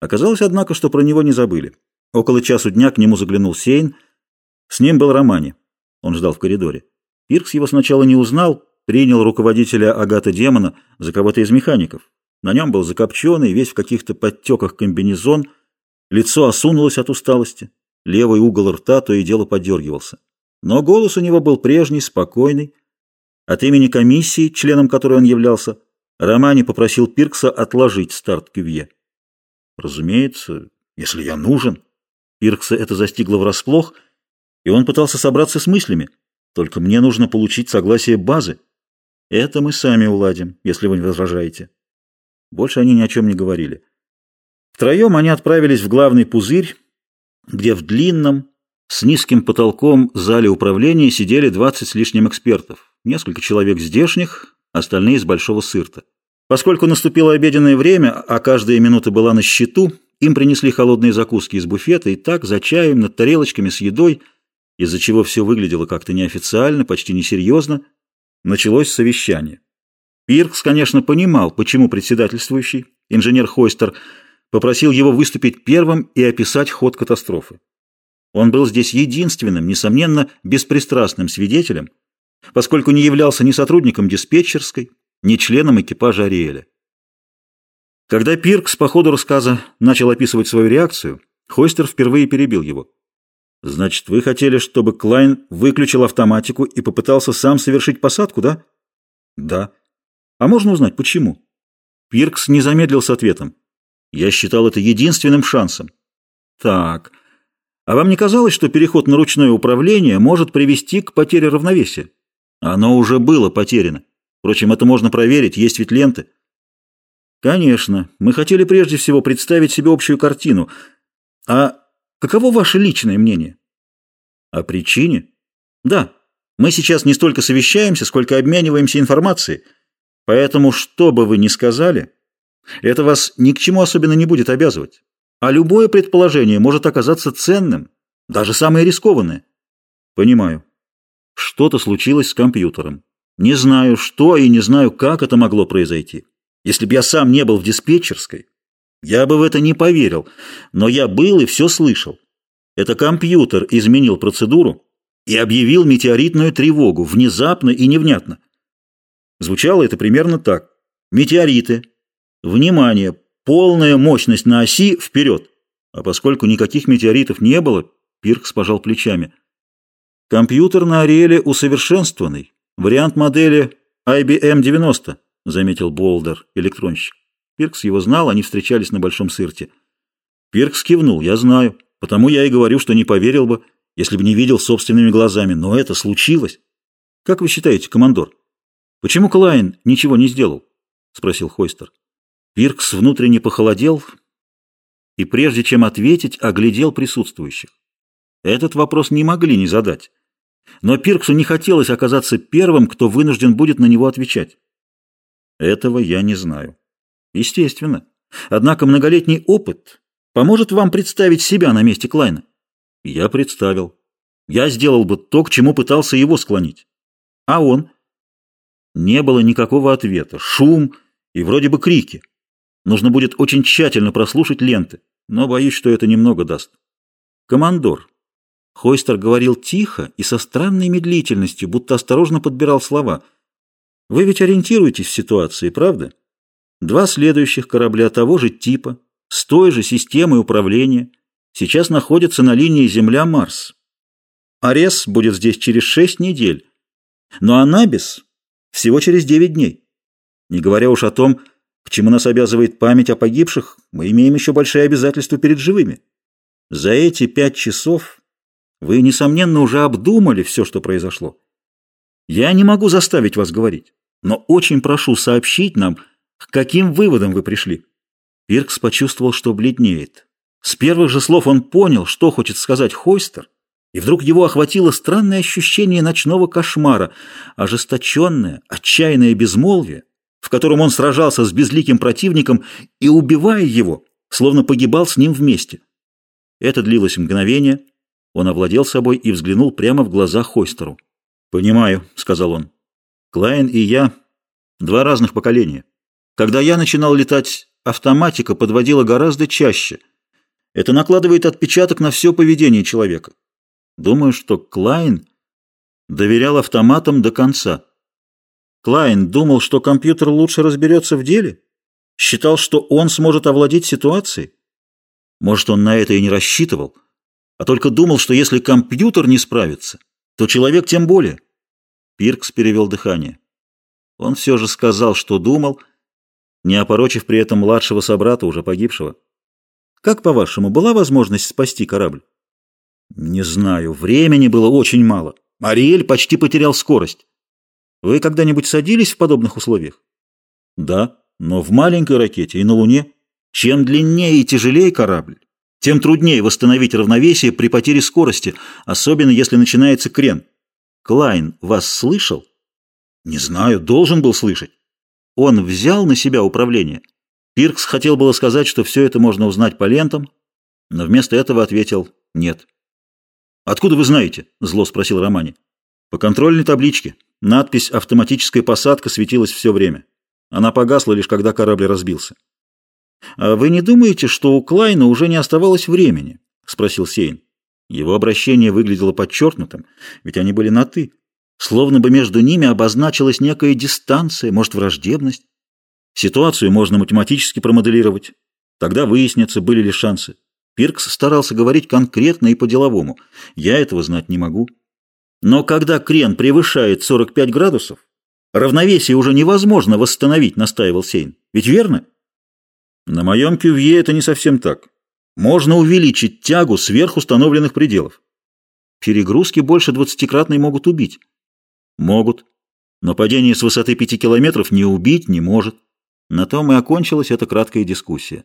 Оказалось, однако, что про него не забыли. Около часу дня к нему заглянул Сейн. С ним был Романи. Он ждал в коридоре. Пиркс его сначала не узнал, принял руководителя Агата Демона за кого-то из механиков. На нем был закопченный, весь в каких-то подтеках комбинезон, лицо осунулось от усталости, левый угол рта то и дело подергивался. Но голос у него был прежний, спокойный. От имени комиссии, членом которой он являлся, Романи попросил Пиркса отложить старт Кювье. Разумеется, если я нужен. Пиркса это застигло врасплох, и он пытался собраться с мыслями. Только мне нужно получить согласие базы. Это мы сами уладим, если вы не возражаете. Больше они ни о чем не говорили. Втроем они отправились в главный пузырь, где в длинном, с низким потолком зале управления сидели 20 с лишним экспертов. Несколько человек здешних, остальные из Большого Сырта. Поскольку наступило обеденное время, а каждая минута была на счету, им принесли холодные закуски из буфета, и так, за чаем, над тарелочками с едой, из-за чего все выглядело как-то неофициально, почти несерьезно, началось совещание. Пиркс, конечно, понимал, почему председательствующий, инженер Хойстер, попросил его выступить первым и описать ход катастрофы. Он был здесь единственным, несомненно, беспристрастным свидетелем, поскольку не являлся ни сотрудником диспетчерской, ни членом экипажа Ариэля. Когда Пиркс по ходу рассказа начал описывать свою реакцию, Хойстер впервые перебил его. «Значит, вы хотели, чтобы Клайн выключил автоматику и попытался сам совершить посадку, да?» «Да». «А можно узнать, почему?» Пиркс не замедлил с ответом. «Я считал это единственным шансом». «Так. А вам не казалось, что переход на ручное управление может привести к потере равновесия?» «Оно уже было потеряно. Впрочем, это можно проверить, есть ведь ленты». «Конечно. Мы хотели прежде всего представить себе общую картину. А каково ваше личное мнение?» «О причине?» «Да. Мы сейчас не столько совещаемся, сколько обмениваемся информацией. Поэтому, что бы вы ни сказали, это вас ни к чему особенно не будет обязывать. А любое предположение может оказаться ценным, даже самое рискованное». «Понимаю. Что-то случилось с компьютером. Не знаю, что и не знаю, как это могло произойти. Если бы я сам не был в диспетчерской, я бы в это не поверил, но я был и все слышал. Это компьютер изменил процедуру и объявил метеоритную тревогу внезапно и невнятно. Звучало это примерно так. Метеориты. Внимание! Полная мощность на оси вперед. А поскольку никаких метеоритов не было, Пиркс пожал плечами. Компьютер на Ариэле усовершенствованный. Вариант модели IBM 90, заметил Болдер, электронщик. Пиркс его знал, они встречались на Большом Сырте. Пиркс кивнул, я знаю, потому я и говорю, что не поверил бы, если бы не видел собственными глазами, но это случилось. Как вы считаете, командор, почему Клайн ничего не сделал? Спросил Хойстер. Пиркс внутренне похолодел и, прежде чем ответить, оглядел присутствующих. Этот вопрос не могли не задать. Но Пирксу не хотелось оказаться первым, кто вынужден будет на него отвечать. Этого я не знаю. Естественно. Однако многолетний опыт поможет вам представить себя на месте Клайна. Я представил. Я сделал бы то, к чему пытался его склонить. А он? Не было никакого ответа. Шум и вроде бы крики. Нужно будет очень тщательно прослушать ленты, но боюсь, что это немного даст. Командор, Хойстер говорил тихо и со странной медлительностью, будто осторожно подбирал слова. «Вы ведь ориентируетесь в ситуации, правда? Два следующих корабля того же типа, с той же системой управления, сейчас находятся на линии Земля-Марс. Арес будет здесь через шесть недель, но Анабис всего через девять дней. Не говоря уж о том, к чему нас обязывает память о погибших, мы имеем еще большие обязательства перед живыми. За эти пять часов вы, несомненно, уже обдумали все, что произошло. Я не могу заставить вас говорить, но очень прошу сообщить нам, к каким выводам вы пришли. Пиркс почувствовал, что бледнеет. С первых же слов он понял, что хочет сказать Хойстер, и вдруг его охватило странное ощущение ночного кошмара, ожесточенное, отчаянное безмолвие, в котором он сражался с безликим противником и, убивая его, словно погибал с ним вместе. Это длилось мгновение, он овладел собой и взглянул прямо в глаза Хойстеру. «Понимаю», — сказал он. «Клайн и я — два разных поколения. Когда я начинал летать, автоматика подводила гораздо чаще. Это накладывает отпечаток на все поведение человека. Думаю, что Клайн доверял автоматам до конца. Клайн думал, что компьютер лучше разберется в деле? Считал, что он сможет овладеть ситуацией? Может, он на это и не рассчитывал, а только думал, что если компьютер не справится, то человек тем более. Пиркс перевел дыхание. Он все же сказал, что думал, не опорочив при этом младшего собрата, уже погибшего. Как, по-вашему, была возможность спасти корабль? Не знаю, времени было очень мало. Ариэль почти потерял скорость. Вы когда-нибудь садились в подобных условиях? Да, но в маленькой ракете и на Луне. Чем длиннее и тяжелее корабль, тем труднее восстановить равновесие при потере скорости, особенно если начинается крен. Клайн вас слышал? Не знаю, должен был слышать. Он взял на себя управление. Пиркс хотел было сказать, что все это можно узнать по лентам, но вместо этого ответил «нет». «Откуда вы знаете?» – зло спросил Романи. «По контрольной табличке. Надпись «Автоматическая посадка» светилась все время. Она погасла лишь когда корабль разбился». «А вы не думаете, что у Клайна уже не оставалось времени?» – спросил Сейн. Его обращение выглядело подчеркнутым, ведь они были на «ты». Словно бы между ними обозначилась некая дистанция, может, враждебность. Ситуацию можно математически промоделировать. Тогда выяснится, были ли шансы. Пиркс старался говорить конкретно и по-деловому. Я этого знать не могу. Но когда крен превышает 45 градусов, равновесие уже невозможно восстановить, настаивал Сейн. Ведь верно? На моем кювье это не совсем так. Можно увеличить тягу сверх установленных пределов. Перегрузки больше двадцатикратной могут убить. Могут. Но падение с высоты пяти километров не убить не может. На том и окончилась эта краткая дискуссия.